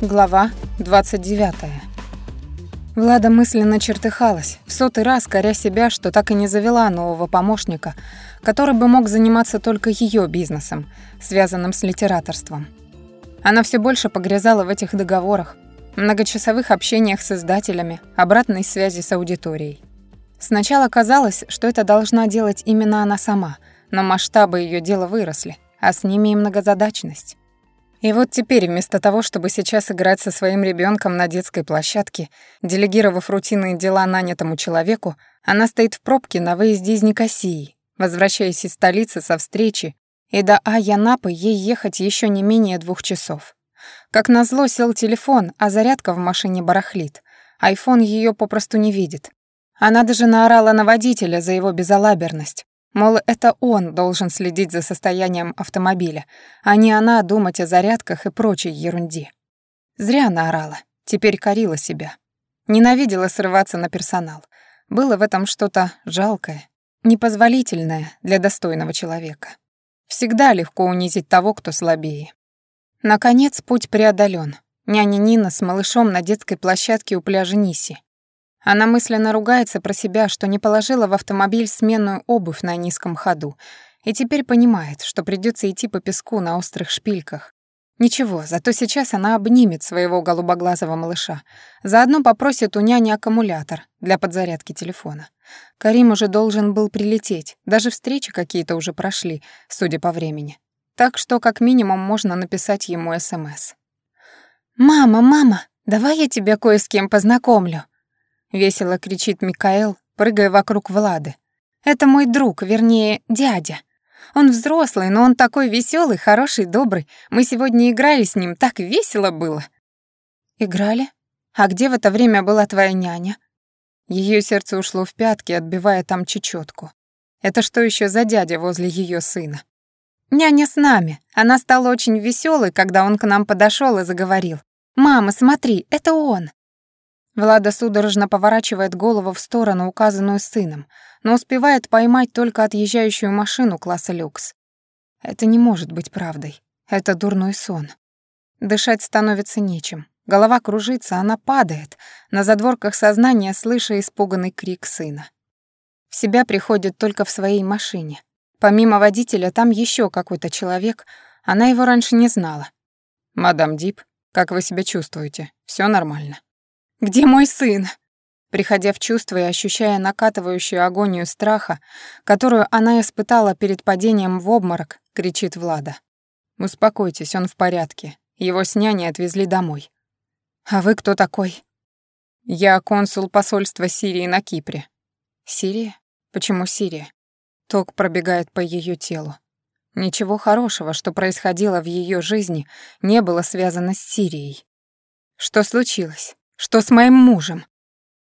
Глава 29. Влада мысленно чертыхалась, в сотый раз коря себя, что так и не завела нового помощника, который бы мог заниматься только ее бизнесом, связанным с литераторством. Она все больше погрязала в этих договорах, многочасовых общениях с издателями, обратной связи с аудиторией. Сначала казалось, что это должна делать именно она сама, но масштабы ее дела выросли, а с ними и многозадачность. И вот теперь, вместо того, чтобы сейчас играть со своим ребенком на детской площадке, делегировав рутинные дела нанятому человеку, она стоит в пробке на выезде из Никосии, возвращаясь из столицы со встречи, и до Аянапы ей ехать еще не менее двух часов. Как назло сел телефон, а зарядка в машине барахлит. Айфон ее попросту не видит. Она даже наорала на водителя за его безалаберность, Мол, это он должен следить за состоянием автомобиля, а не она думать о зарядках и прочей ерунде. Зря она орала, теперь корила себя. Ненавидела срываться на персонал. Было в этом что-то жалкое, непозволительное для достойного человека. Всегда легко унизить того, кто слабее. Наконец, путь преодолен. Няня Нина с малышом на детской площадке у пляжа Ниси. Она мысленно ругается про себя, что не положила в автомобиль сменную обувь на низком ходу, и теперь понимает, что придется идти по песку на острых шпильках. Ничего, зато сейчас она обнимет своего голубоглазого малыша. Заодно попросит у няни аккумулятор для подзарядки телефона. Карим уже должен был прилететь, даже встречи какие-то уже прошли, судя по времени. Так что как минимум можно написать ему СМС. «Мама, мама, давай я тебя кое с кем познакомлю», — весело кричит Микаэл, прыгая вокруг Влады. «Это мой друг, вернее, дядя. Он взрослый, но он такой веселый, хороший, добрый. Мы сегодня играли с ним, так весело было». «Играли? А где в это время была твоя няня?» Ее сердце ушло в пятки, отбивая там чечетку. Это что еще за дядя возле ее сына? «Няня с нами. Она стала очень веселой, когда он к нам подошел и заговорил. «Мама, смотри, это он!» Влада судорожно поворачивает голову в сторону, указанную сыном, но успевает поймать только отъезжающую машину класса люкс. Это не может быть правдой. Это дурной сон. Дышать становится нечем. Голова кружится, она падает, на задворках сознания слыша испуганный крик сына. В себя приходит только в своей машине. Помимо водителя, там еще какой-то человек, она его раньше не знала. «Мадам Дип, как вы себя чувствуете? Все нормально?» Где мой сын?» Приходя в чувство и ощущая накатывающую агонию страха, которую она испытала перед падением в обморок, кричит Влада. «Успокойтесь, он в порядке. Его с няней отвезли домой». «А вы кто такой?» «Я консул посольства Сирии на Кипре». «Сирия? Почему Сирия?» Ток пробегает по ее телу. Ничего хорошего, что происходило в ее жизни, не было связано с Сирией. Что случилось? Что с моим мужем?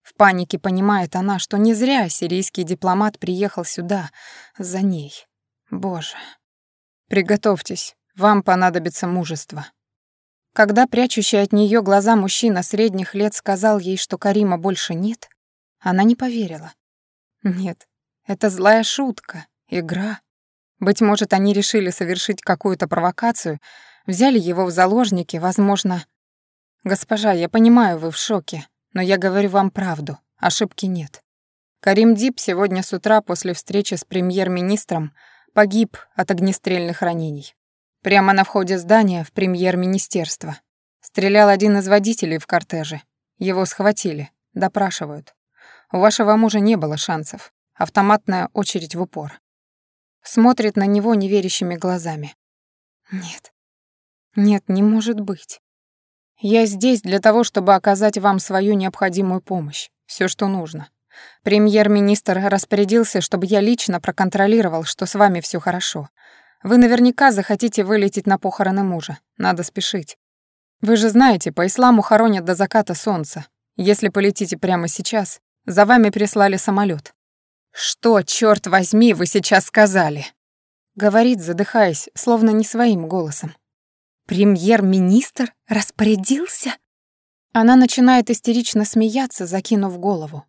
В панике понимает она, что не зря сирийский дипломат приехал сюда, за ней. Боже. Приготовьтесь, вам понадобится мужество. Когда прячущий от нее глаза мужчина средних лет сказал ей, что Карима больше нет, она не поверила. Нет, это злая шутка, игра. Быть может, они решили совершить какую-то провокацию, взяли его в заложники, возможно, «Госпожа, я понимаю, вы в шоке, но я говорю вам правду, ошибки нет. Карим Дип сегодня с утра после встречи с премьер-министром погиб от огнестрельных ранений. Прямо на входе здания в премьер-министерство. Стрелял один из водителей в кортеже. Его схватили, допрашивают. У вашего мужа не было шансов. Автоматная очередь в упор. Смотрит на него неверящими глазами. Нет. Нет, не может быть. Я здесь для того, чтобы оказать вам свою необходимую помощь, все, что нужно. Премьер-министр распорядился, чтобы я лично проконтролировал, что с вами все хорошо. Вы наверняка захотите вылететь на похороны мужа. Надо спешить. Вы же знаете, по исламу хоронят до заката солнца. Если полетите прямо сейчас, за вами прислали самолет. Что, черт возьми, вы сейчас сказали? Говорит, задыхаясь, словно не своим голосом. Премьер-министр распорядился? Она начинает истерично смеяться, закинув голову.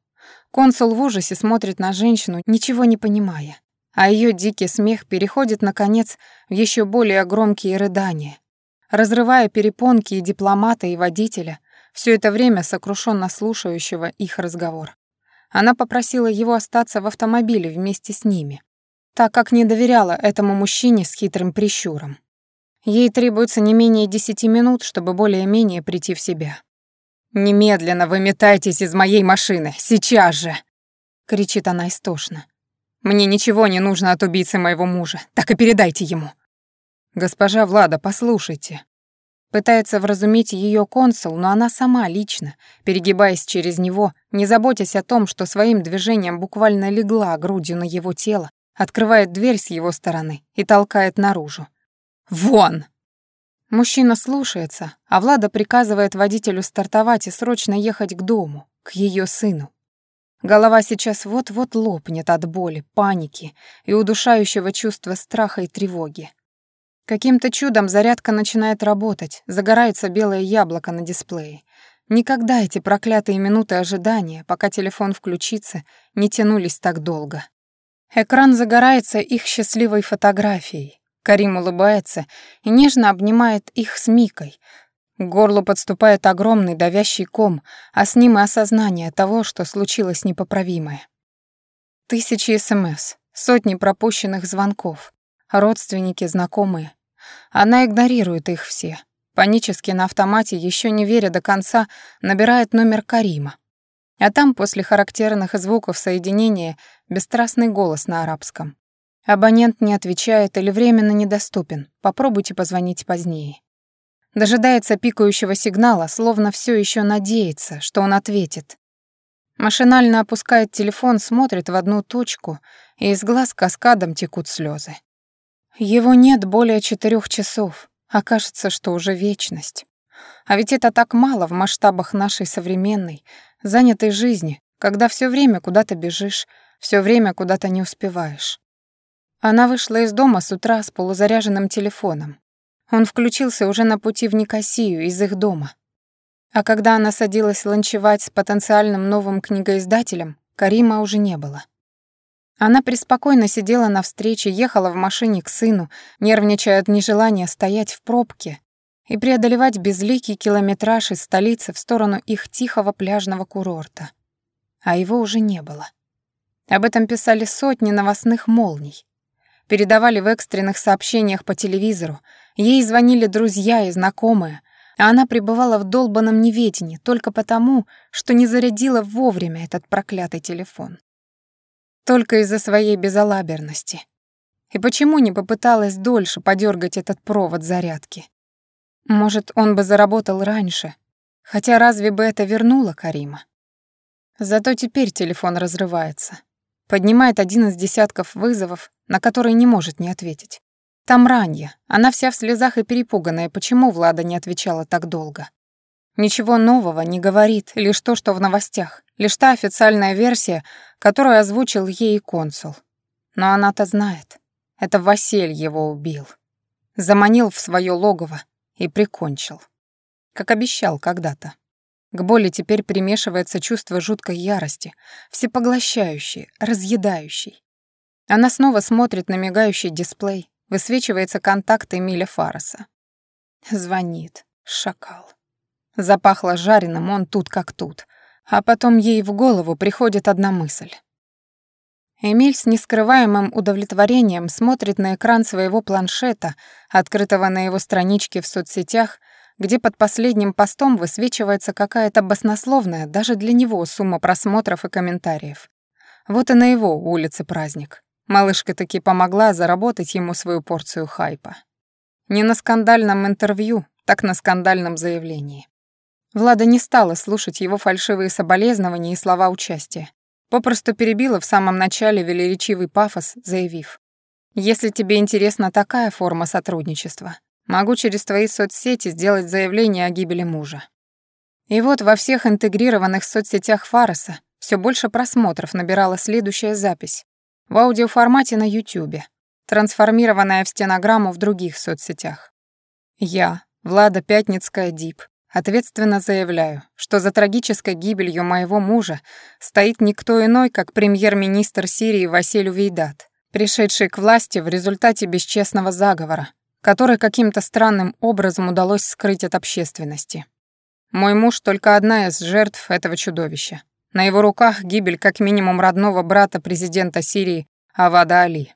Консул в ужасе смотрит на женщину, ничего не понимая. А ее дикий смех переходит, наконец, в еще более громкие рыдания. разрывая перепонки и дипломата, и водителя, все это время сокрушенно слушающего их разговор. Она попросила его остаться в автомобиле вместе с ними, так как не доверяла этому мужчине с хитрым прищуром. Ей требуется не менее десяти минут, чтобы более-менее прийти в себя. «Немедленно выметайтесь из моей машины, сейчас же!» — кричит она истошно. «Мне ничего не нужно от убийцы моего мужа, так и передайте ему». «Госпожа Влада, послушайте». Пытается вразумить ее консул, но она сама лично, перегибаясь через него, не заботясь о том, что своим движением буквально легла грудью на его тело, открывает дверь с его стороны и толкает наружу. «Вон!» Мужчина слушается, а Влада приказывает водителю стартовать и срочно ехать к дому, к ее сыну. Голова сейчас вот-вот лопнет от боли, паники и удушающего чувства страха и тревоги. Каким-то чудом зарядка начинает работать, загорается белое яблоко на дисплее. Никогда эти проклятые минуты ожидания, пока телефон включится, не тянулись так долго. Экран загорается их счастливой фотографией. Карим улыбается и нежно обнимает их с Микой. К горлу подступает огромный давящий ком, а с ним и осознание того, что случилось непоправимое. Тысячи СМС, сотни пропущенных звонков, родственники, знакомые. Она игнорирует их все. Панически на автомате, еще не веря до конца, набирает номер Карима. А там, после характерных звуков соединения, бесстрастный голос на арабском. Абонент не отвечает или временно недоступен. Попробуйте позвонить позднее. Дожидается пикающего сигнала, словно все еще надеется, что он ответит. Машинально опускает телефон, смотрит в одну точку, и из глаз каскадом текут слезы. Его нет более четырех часов, а кажется, что уже вечность. А ведь это так мало в масштабах нашей современной, занятой жизни, когда все время куда-то бежишь, все время куда-то не успеваешь. Она вышла из дома с утра с полузаряженным телефоном. Он включился уже на пути в Никосию из их дома. А когда она садилась ланчевать с потенциальным новым книгоиздателем, Карима уже не было. Она преспокойно сидела на встрече, ехала в машине к сыну, нервничая от нежелания стоять в пробке и преодолевать безликий километраж из столицы в сторону их тихого пляжного курорта. А его уже не было. Об этом писали сотни новостных молний передавали в экстренных сообщениях по телевизору, ей звонили друзья и знакомые, а она пребывала в долбанном неведении только потому, что не зарядила вовремя этот проклятый телефон. Только из-за своей безалаберности. И почему не попыталась дольше подергать этот провод зарядки? Может, он бы заработал раньше, хотя разве бы это вернуло Карима? Зато теперь телефон разрывается. Поднимает один из десятков вызовов, на который не может не ответить. Там ранья, она вся в слезах и перепуганная, почему Влада не отвечала так долго. Ничего нового не говорит, лишь то, что в новостях, лишь та официальная версия, которую озвучил ей консул. Но она-то знает. Это Василь его убил. Заманил в свое логово и прикончил. Как обещал когда-то. К боли теперь примешивается чувство жуткой ярости, всепоглощающей, разъедающей. Она снова смотрит на мигающий дисплей, высвечивается контакт Эмиля Фароса. Звонит. Шакал. Запахло жареным, он тут как тут. А потом ей в голову приходит одна мысль. Эмиль с нескрываемым удовлетворением смотрит на экран своего планшета, открытого на его страничке в соцсетях, где под последним постом высвечивается какая-то баснословная даже для него сумма просмотров и комментариев. Вот и на его улице праздник. Малышка таки помогла заработать ему свою порцию хайпа. Не на скандальном интервью, так на скандальном заявлении. Влада не стала слушать его фальшивые соболезнования и слова участия. Попросту перебила в самом начале велеречивый пафос, заявив. «Если тебе интересна такая форма сотрудничества, могу через твои соцсети сделать заявление о гибели мужа». И вот во всех интегрированных соцсетях Фароса все больше просмотров набирала следующая запись, в аудиоформате на YouTube, трансформированная в стенограмму в других соцсетях. Я, Влада Пятницкая Дип, ответственно заявляю, что за трагической гибелью моего мужа стоит никто иной, как премьер-министр Сирии Василь Вейдат, пришедший к власти в результате бесчестного заговора, который каким-то странным образом удалось скрыть от общественности. Мой муж только одна из жертв этого чудовища. На его руках гибель как минимум родного брата президента Сирии Авада Али.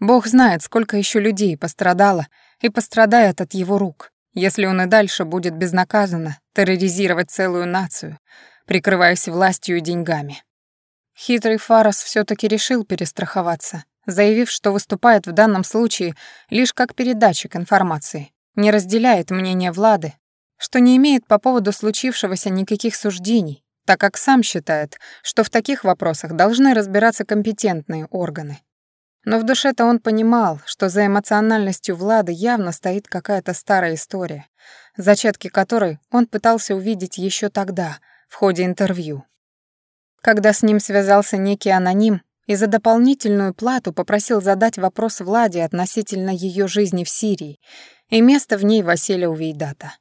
Бог знает, сколько еще людей пострадало и пострадает от его рук, если он и дальше будет безнаказанно терроризировать целую нацию, прикрываясь властью и деньгами. Хитрый Фарас все таки решил перестраховаться, заявив, что выступает в данном случае лишь как передатчик информации, не разделяет мнение Влады, что не имеет по поводу случившегося никаких суждений, так как сам считает, что в таких вопросах должны разбираться компетентные органы. Но в душе-то он понимал, что за эмоциональностью Влады явно стоит какая-то старая история, зачатки которой он пытался увидеть еще тогда, в ходе интервью. Когда с ним связался некий аноним и за дополнительную плату попросил задать вопрос Владе относительно ее жизни в Сирии и места в ней Василия Увейдата.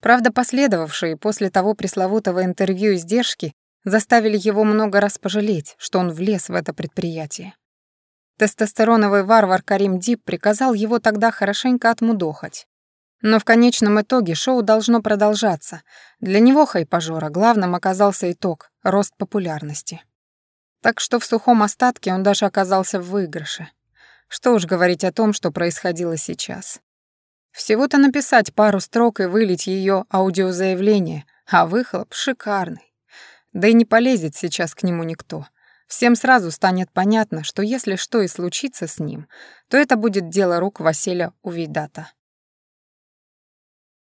Правда, последовавшие после того пресловутого интервью издержки заставили его много раз пожалеть, что он влез в это предприятие. Тестостероновый варвар Карим Дип приказал его тогда хорошенько отмудохать. Но в конечном итоге шоу должно продолжаться. Для него, хайпажора, главным оказался итог — рост популярности. Так что в сухом остатке он даже оказался в выигрыше. Что уж говорить о том, что происходило сейчас. Всего-то написать пару строк и вылить ее аудиозаявление, а выхлоп шикарный. Да и не полезет сейчас к нему никто. Всем сразу станет понятно, что если что и случится с ним, то это будет дело рук Василия Увидата.